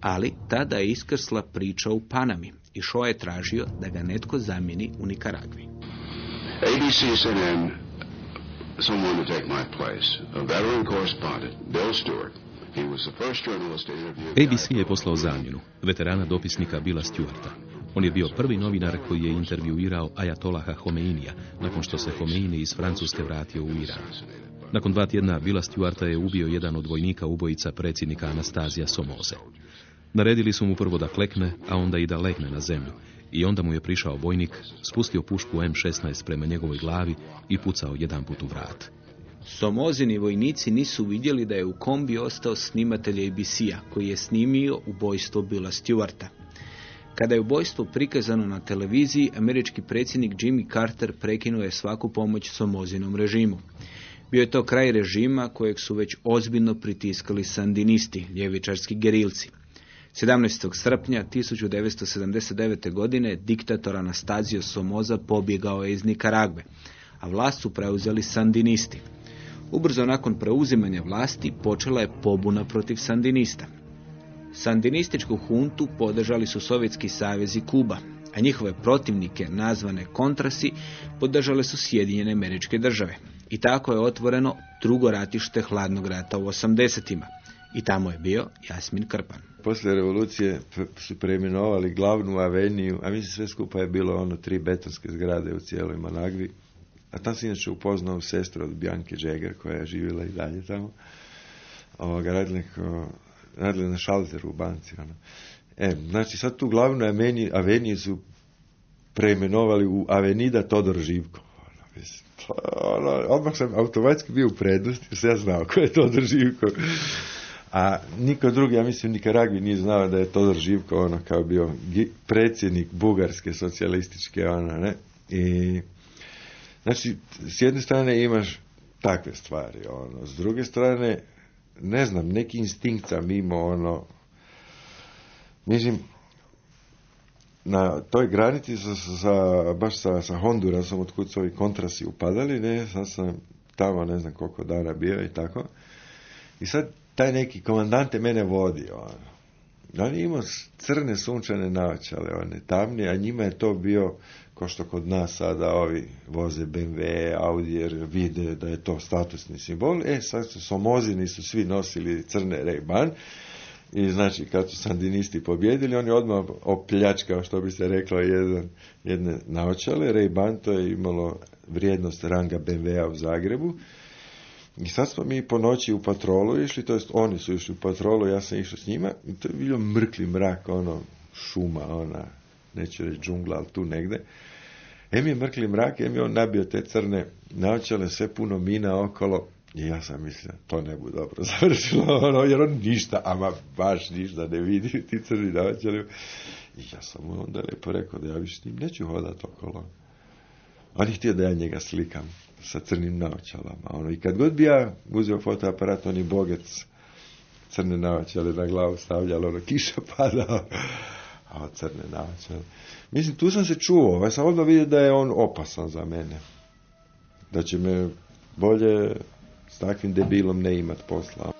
Ali tada je iskrsla priča u Panami i Shaw je tražio da ga netko zamijeni u Nikaragvi. ABC CNN someone to take my place. A veteran correspondent, Bill Stewart. He was the first journalist to interview ABC je poslao zamjenu, veterana dopisnika Bila Stewarta. On je bio prvi novinar koji je intervjuirao Ajatolaha Homeinija nakon što se Homeini iz Francuske vratio u Iran. Nakon dva tjedna Bila Stewarta je ubio jedan od vojnika ubojica predsjednika Anastazija Somoze. Naredili su mu prvo da klekne, a onda i da legne na zemlju. I onda mu je prišao vojnik, spustio pušku M16 prema njegovoj glavi i pucao jedan put u vrat. Somozini vojnici nisu vidjeli da je u kombi ostao snimatelj ABC-a koji je snimio ubojstvo Bila Stewarta. Kada je ubojstvo prikazano na televiziji, američki predsjednik Jimmy Carter prekinuo je svaku pomoć Somozinom režimu. Bio je to kraj režima kojeg su već ozbiljno pritiskali sandinisti, ljevičarski gerilci. 17. srpnja 1979. godine diktator Anastazio Somoza pobjegao je iz Nikaragve, a vlast su preuzeli sandinisti. Ubrzo nakon preuzimanja vlasti počela je pobuna protiv sandinista. Sandinističku huntu podržali su Sovjetski savez i Kuba, a njihove protivnike, nazvane kontrasi, podržale su Sjedinjene američke države. I tako je otvoreno drugo ratište hladnog rata u 80-ima. I tamo je bio Jasmin Krpan. Poslije revolucije su preimenovali glavnu aveniju, a mislim sve skupa je bilo ono tri betonske zgrade u cijeloj Managvi. A tam sam inače upoznao sestru od Bjanke Džeger koja je živjela i dalje tamo. Ovoga, radila, na šalteru u banci. Ono. E, znači sad tu glavnu aveniju, aveniju su preimenovali u Avenida Todor Živko. Mislim, to, ono, odmah sam automatski bio u prednosti, jer sam ja znao ko je Todor Živko. A niko drugi, ja mislim, Nikaragvi nije znao da je Todor Živko ono kao bio predsjednik bugarske socijalističke, ono, ne? I, znači, s jedne strane imaš takve stvari, ono, s druge strane, ne znam, neki instinkt sam imao, ono, mislim, na toj granici sa, sa, baš sa, sa Hondurasom, otkud su ovi kontrasi upadali, ne, sad sam tamo ne znam koliko dana bio i tako. I sad taj neki komandante mene vodi, ono. On je imao crne sunčane naočale, one tamne, a njima je to bio, ko što kod nas sada ovi voze BMW, Audi, jer vide da je to statusni simbol. E, sad su somozini su svi nosili crne Ray-Ban i znači kad su sandinisti pobjedili, on je odmah opljačkao, što bi se reklo, jedan, jedne naočale. Ray-Ban to je imalo vrijednost ranga BMW-a u Zagrebu. I sad smo mi po noći u patrolu išli, to jest oni su išli u patrolu, ja sam išao s njima i to je bilo mrkli mrak, ono, šuma, ona, neću reći džungla, ali tu negde. Em je mrkli mrak, em je on nabio te crne naočale, sve puno mina okolo. I ja sam mislio, to ne bude dobro završilo, ono, jer on ništa, ama baš ništa ne vidi, ti crni naočale. I ja sam mu onda lepo rekao da ja više s njim neću hodat okolo. On je htio da ja njega slikam sa crnim naočalama. Ono, I kad god bi ja uzeo fotoaparat, on je bogec crne naočale na glavu stavljalo, ono, kiša pada, a crne naočale. Mislim, tu sam se čuo, ovaj sam odmah vidio da je on opasan za mene. Da će me bolje s takvim debilom ne imat posla.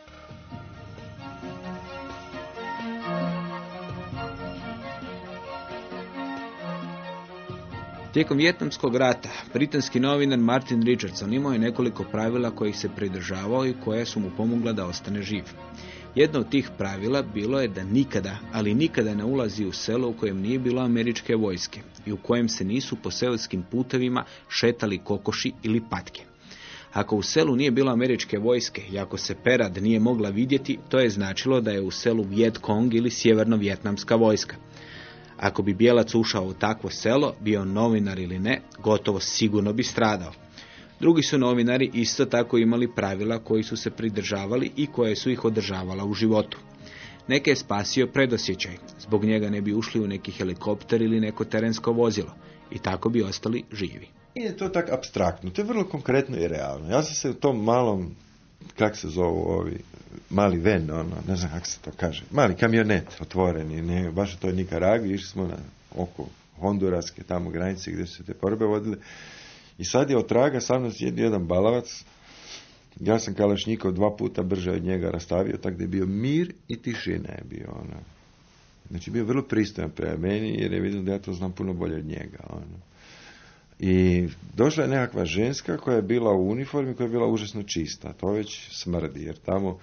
Tijekom Vjetnamskog rata, britanski novinar Martin Richardson imao je nekoliko pravila kojih se pridržavao i koje su mu pomogla da ostane živ. Jedno od tih pravila bilo je da nikada, ali nikada ne ulazi u selo u kojem nije bilo američke vojske i u kojem se nisu po seoskim putevima šetali kokoši ili patke. Ako u selu nije bilo američke vojske i ako se Perad nije mogla vidjeti, to je značilo da je u selu Viet Cong ili sjeverno-vjetnamska vojska. Ako bi bijelac ušao u takvo selo, bio novinar ili ne, gotovo sigurno bi stradao. Drugi su novinari isto tako imali pravila koji su se pridržavali i koje su ih održavala u životu. Neke je spasio predosjećaj, zbog njega ne bi ušli u neki helikopter ili neko terensko vozilo i tako bi ostali živi. Nije to tako abstraktno, to je vrlo konkretno i realno. Ja sam se u tom malom, kak se zovu ovi, mali ven, ono, ne znam kako se to kaže, mali kamionet otvoreni, ne, baš u toj Nikaragvi, išli smo na oko Honduraske, tamo granice gdje su se te porbe vodile. I sad je od traga sa mnom sjedio jedan balavac, ja sam Kalašnikov dva puta brže od njega rastavio, tako da je bio mir i tišina je bio, ono. Znači bio vrlo pristojan prema meni, jer je vidio da ja to znam puno bolje od njega, ono. I došla je nekakva ženska koja je bila u uniformi, koja je bila užasno čista. To već smrdi, jer tamo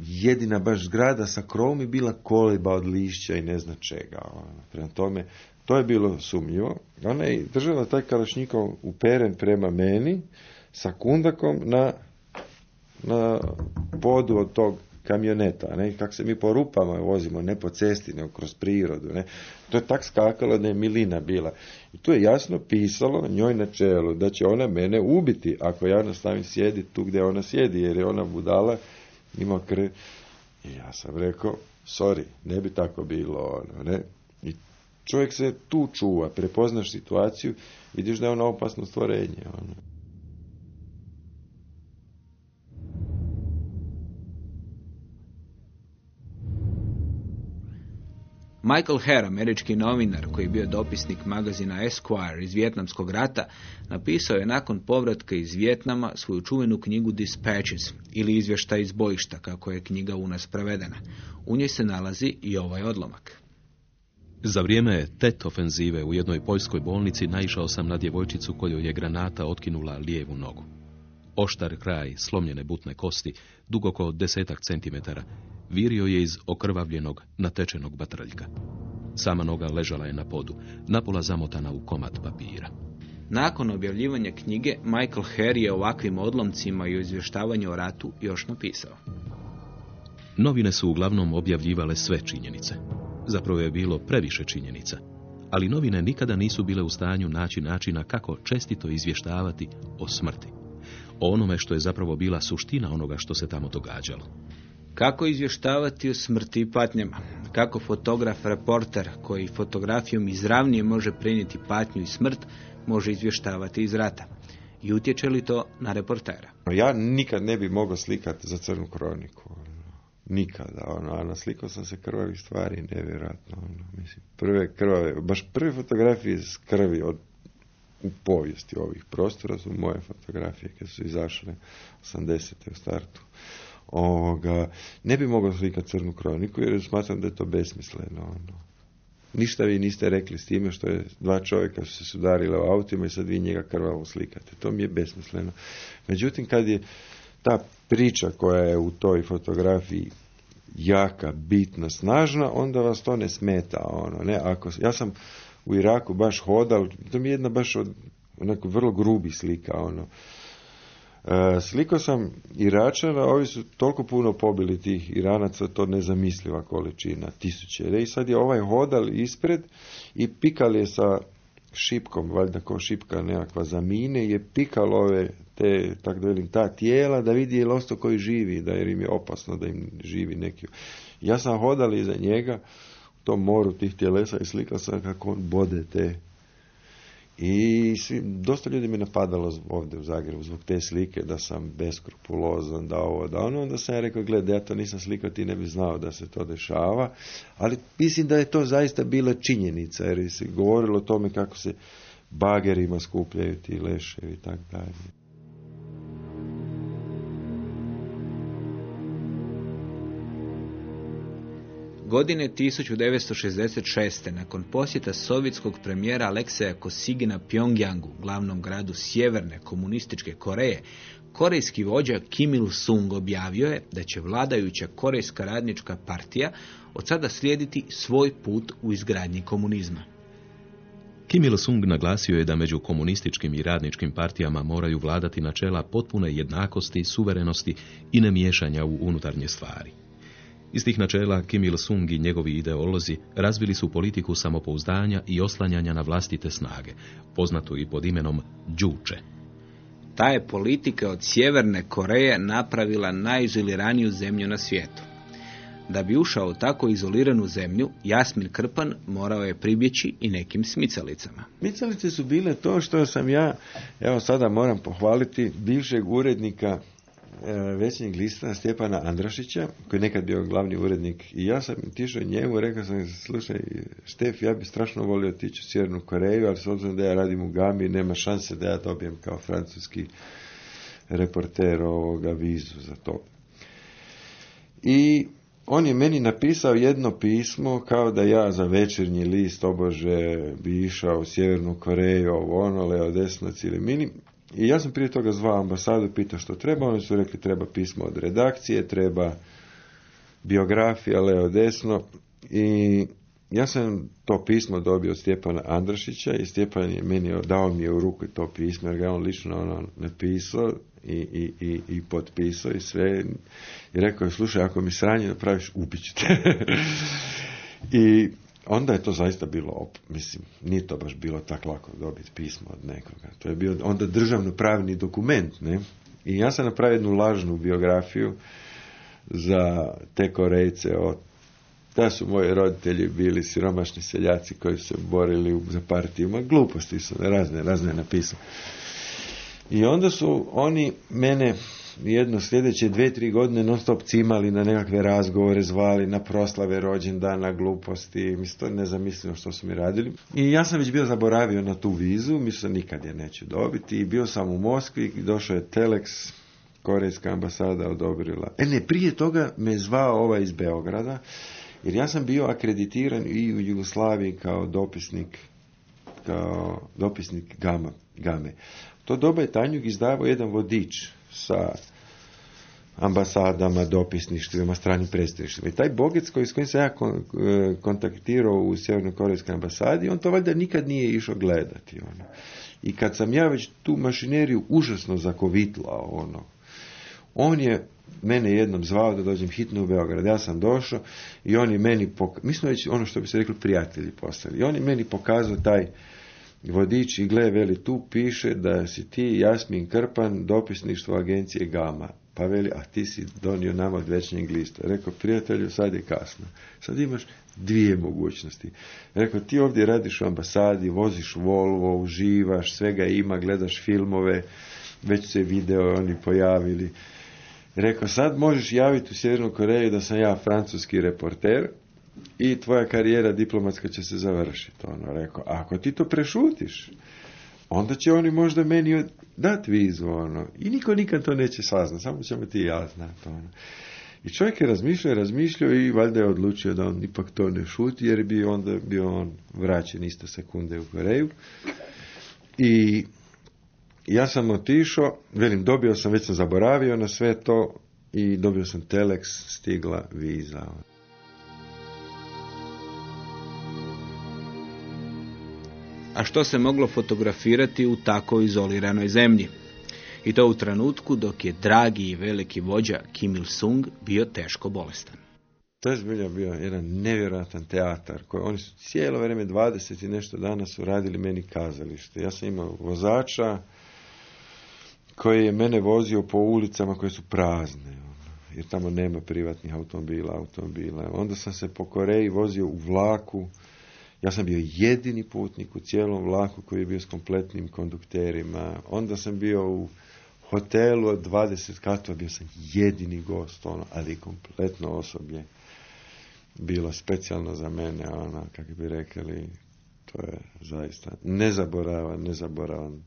jedina baš zgrada sa krovom je bila koleba od lišća i ne zna čega. Ono. Prema tome, to je bilo sumnjivo. Ona je držala taj kalašnikov uperen prema meni sa kundakom na, na podu od tog kamioneta, ne, kak se mi po rupama vozimo, ne po cesti, nego kroz prirodu, ne. To je tak skakalo da je milina bila. I tu je jasno pisalo njoj na čelu da će ona mene ubiti ako ja nastavim sjediti tu gdje ona sjedi, jer je ona budala, ima krv. I ja sam rekao, sorry, ne bi tako bilo, ono, ne. I čovjek se tu čuva, prepoznaš situaciju, vidiš da je ona opasno stvorenje, ono. Michael Hare, američki novinar koji je bio dopisnik magazina Esquire iz Vjetnamskog rata, napisao je nakon povratka iz Vjetnama svoju čuvenu knjigu Dispatches ili izvještaj iz bojišta, kako je knjiga u nas prevedena. U njoj se nalazi i ovaj odlomak. Za vrijeme TET ofenzive u jednoj poljskoj bolnici naišao sam na djevojčicu kojoj je granata otkinula lijevu nogu. Oštar kraj slomljene butne kosti, dug oko desetak centimetara, virio je iz okrvavljenog, natečenog batraljka. Sama noga ležala je na podu, napola zamotana u komad papira. Nakon objavljivanja knjige, Michael Hare je ovakvim odlomcima i izvještavanju o ratu još napisao. Novine su uglavnom objavljivale sve činjenice. Zapravo je bilo previše činjenica. Ali novine nikada nisu bile u stanju naći načina kako čestito izvještavati o smrti. O onome što je zapravo bila suština onoga što se tamo događalo. Kako izvještavati o smrti i patnjama? Kako fotograf, reporter koji fotografijom izravnije može prenijeti patnju i smrt, može izvještavati iz rata? I utječe li to na reportera? Ja nikad ne bi mogao slikati za crnu kroniku. ono. Nikada, ono, a naslikao sam se krvavih stvari, nevjerojatno, ono, mislim, prve krvave, baš prve fotografije s krvi od, u povijesti ovih prostora su moje fotografije, kad su izašle 80. u startu. Ovoga, ne bi mogao slikati crnu kroniku, jer smatram da je to besmisleno, ono. Ništa vi niste rekli s time što je dva čovjeka su se sudarila u autima i sad vi njega krvavo slikate. To mi je besmisleno. Međutim, kad je ta priča koja je u toj fotografiji jaka, bitna, snažna, onda vas to ne smeta. Ono, ne? Ako, ja sam u Iraku baš hodao, to mi je jedna baš od, onako vrlo grubi slika. Ono. E, slikao sam Iračana, ovi su toliko puno pobili tih Iranaca, to nezamisliva količina, tisuće. I sad je ovaj hodal ispred i pikal je sa šipkom, valjda kao šipka nekakva za mine, je pikal ove, te, tak da velim, ta tijela da vidi je li osto koji živi, da jer im je opasno da im živi neki. Ja sam hodal iza njega u tom moru tih tjelesa i slikao sam kako on bode te i svi, dosta ljudi mi napadalo ovdje u Zagrebu zbog te slike da sam beskrupulozan, da ovo, da ono. Onda sam ja rekao, gled, ja to nisam slikao, ti ne bi znao da se to dešava. Ali mislim da je to zaista bila činjenica, jer se govorilo o tome kako se bagerima skupljaju ti leševi i tako dalje. Godine 1966. nakon posjeta sovjetskog premijera Alekseja Kosigina Pyongyangu, glavnom gradu sjeverne komunističke Koreje, korejski vođa Kim Il-sung objavio je da će vladajuća korejska radnička partija od sada slijediti svoj put u izgradnji komunizma. Kim Il-sung naglasio je da među komunističkim i radničkim partijama moraju vladati načela potpune jednakosti, suverenosti i nemiješanja u unutarnje stvari. Iz tih načela Kim Il-sung i njegovi ideolozi razvili su politiku samopouzdanja i oslanjanja na vlastite snage, poznatu i pod imenom Đuče. Ta je politika od Sjeverne Koreje napravila najizoliraniju zemlju na svijetu. Da bi ušao u tako izoliranu zemlju, Jasmin Krpan morao je pribjeći i nekim smicalicama. Micalice su bile to što sam ja, evo sada moram pohvaliti, bivšeg urednika e, Večernjeg lista Stjepana Andrašića, koji je nekad bio glavni urednik i ja sam tišao njemu rekao sam, slušaj Štef, ja bi strašno volio otići u Sjevernu Koreju, ali s obzirom da ja radim u Gami, nema šanse da ja dobijem kao francuski reporter ovoga vizu za to. I on je meni napisao jedno pismo kao da ja za večernji list obože bi išao u Sjevernu Koreju, ovo ono, Leo Desnac ili Mini. I ja sam prije toga zvao ambasadu, pitao što treba, oni su rekli treba pismo od redakcije, treba biografija Leo Desno i ja sam to pismo dobio od Stjepana Andrašića i Stjepan je meni dao mi je u ruku to pismo jer ga on lično ono napisao i, i, i, i potpisao i sve i rekao je slušaj ako mi sranje napraviš ubit ću te. I onda je to zaista bilo, op, mislim, nije to baš bilo tako lako dobiti pismo od nekoga. To je bio onda državno pravni dokument, ne? I ja sam napravio jednu lažnu biografiju za te Korejce o da su moji roditelji bili siromašni seljaci koji su se borili za partiju. Ma gluposti su razne, razne napisane. I onda su oni mene jedno sljedeće dve, tri godine non stop cimali na nekakve razgovore, zvali na proslave rođendana, gluposti, mislim, to je nezamislivo što su mi radili. I ja sam već bio zaboravio na tu vizu, mislim, nikad je neću dobiti i bio sam u Moskvi, došao je Telex, korejska ambasada odobrila. E ne, prije toga me zvao ovaj iz Beograda, jer ja sam bio akreditiran i u Jugoslaviji kao dopisnik kao dopisnik Gama, Game. To doba je Tanjug izdavao jedan vodič sa ambasadama, dopisništvima, stranim predstavništvima. I taj bogec koji, s kojim sam ja e, kontaktirao u Sjeverno-Korejskoj ambasadi, on to valjda nikad nije išao gledati. Ono. I kad sam ja već tu mašineriju užasno zakovitlao, ono, on je mene jednom zvao da dođem hitno u Beograd. Ja sam došao i on je meni, pok... mi smo već ono što bi se rekli prijatelji postali. I on je meni pokazao taj vodič i gle, veli, tu piše da si ti Jasmin Krpan, dopisništvo agencije Gama. Pa veli, a ti si donio nama večnjeg lista. Rekao, prijatelju, sad je kasno. Sad imaš dvije mogućnosti. Rekao, ti ovdje radiš u ambasadi, voziš Volvo, uživaš, svega ima, gledaš filmove, već se video oni pojavili. Rekao, sad možeš javiti u Sjevernu Koreju da sam ja francuski reporter i tvoja karijera diplomatska će se završiti. Ono, rekao, ako ti to prešutiš, onda će oni možda meni dati vizu, ono, i niko nikad to neće saznati, samo ćemo ti i ja znati, ono. I čovjek je razmišljao, razmišljao i valjda je odlučio da on ipak to ne šuti, jer bi onda bio on vraćen isto sekunde u Koreju. I ja sam otišao, velim, dobio sam, već sam zaboravio na sve to i dobio sam telex, stigla viza. A što se moglo fotografirati u tako izoliranoj zemlji? I to u trenutku dok je dragi i veliki vođa Kim Il-sung bio teško bolestan. To je zbilja bio jedan nevjerojatan teatar koji oni su cijelo vrijeme 20 i nešto dana su radili meni kazalište. Ja sam imao vozača koji je mene vozio po ulicama koje su prazne, ono, jer tamo nema privatnih automobila, automobila. Onda sam se po Koreji vozio u vlaku, ja sam bio jedini putnik u cijelom vlaku koji je bio s kompletnim kondukterima. Onda sam bio u hotelu od 20 katova, bio sam jedini gost, ono, ali kompletno osoblje bilo specijalno za mene, ono, kako bi rekli, to je zaista nezaboravan, nezaboravan.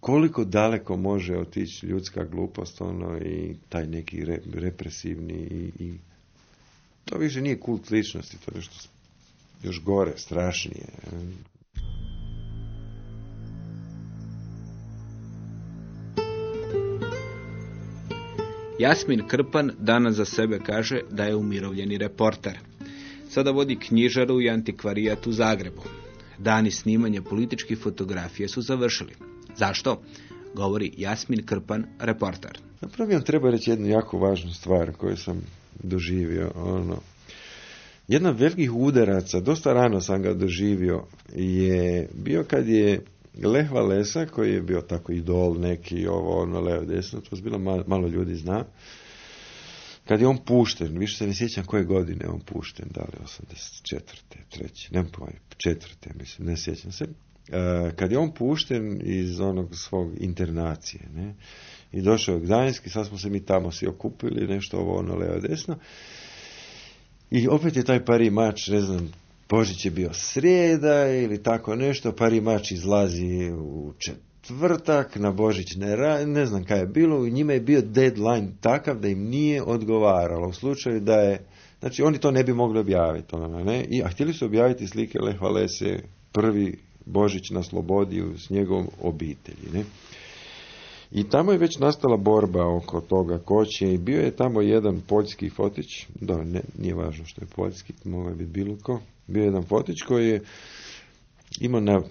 Koliko daleko može otići ljudska glupost, ono, i taj neki represivni i, i to više nije kult ličnosti, to je što još gore, strašnije. Jasmin Krpan danas za sebe kaže da je umirovljeni reporter. Sada vodi knjižaru i antikvarijat u Zagrebu. Dani snimanja političkih fotografije su završili. Zašto? Govori Jasmin Krpan, reporter. Vam treba reći jednu jako važnu stvar koju sam doživio. Ono, jedna velikih udaraca, dosta rano sam ga doživio, je bio kad je Leh Valesa, koji je bio tako idol neki, ovo, ono, levo, desno, to bilo malo, malo ljudi zna, kad je on pušten, više se ne sjećam koje godine on pušten, da li 84. treći, ne pojma, četvrte, mislim, ne sjećam se, e, kad je on pušten iz onog svog internacije, ne, i došao je Gdanjski, sad smo se mi tamo svi okupili, nešto ovo, ono, levo, desno, i opet je taj pari mač, ne znam, Božić je bio srijeda ili tako nešto, pari mač izlazi u četvrtak, na Božić ne, ne znam kaj je bilo, i njima je bio deadline takav da im nije odgovaralo u slučaju da je, znači oni to ne bi mogli objaviti, ono, ne, I, a htjeli su objaviti slike Leh Valese, prvi Božić na slobodi s njegovom obitelji, ne. I tamo je već nastala borba oko toga ko i bio je tamo jedan poljski fotić, da ne, nije važno što je poljski, mogao biti bilo ko, bio je jedan fotić koji je imao na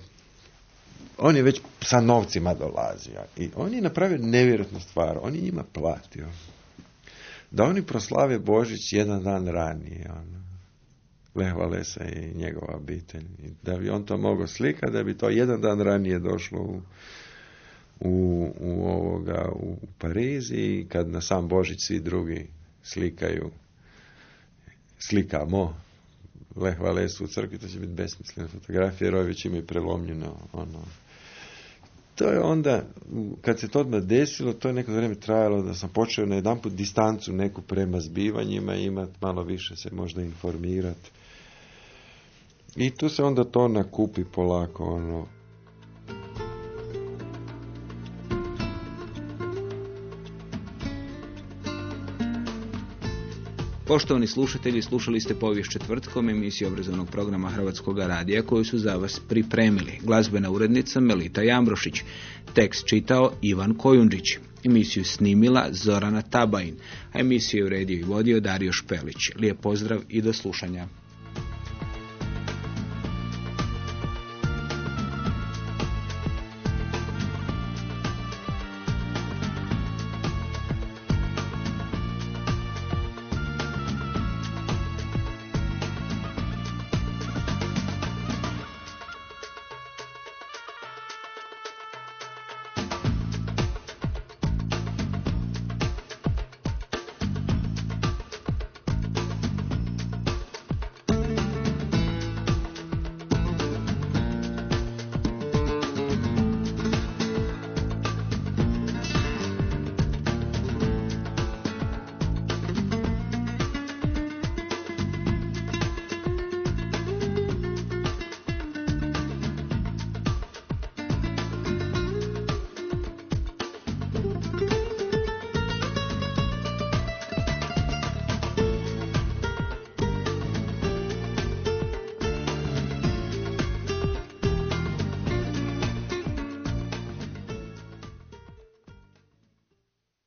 on je već sa novcima dolazio i on je napravio nevjerojatnu stvar, on je njima platio da oni proslave Božić jedan dan ranije ono. Leh Valesa i njegova obitelj. Da bi on to mogao slikati, da bi to jedan dan ranije došlo u u, u, ovoga, u Parizi i kad na sam Božić svi drugi slikaju, slikamo Leh Valesu u crkvi, to će biti besmislena fotografija, jer ovi već imaju prelomljeno ono, to je onda, kad se to odmah desilo, to je neko vrijeme trajalo da sam počeo na jedan put distancu neku prema zbivanjima imati, malo više se možda informirati. I tu se onda to nakupi polako, ono, Poštovani slušatelji, slušali ste povijest četvrtkom emisiju obrazovnog programa Hrvatskog radija koju su za vas pripremili. Glazbena urednica Melita Jambrošić, tekst čitao Ivan Kojundžić, emisiju snimila Zorana Tabajin, a emisiju je uredio i vodio Dario Špelić. Lijep pozdrav i do slušanja.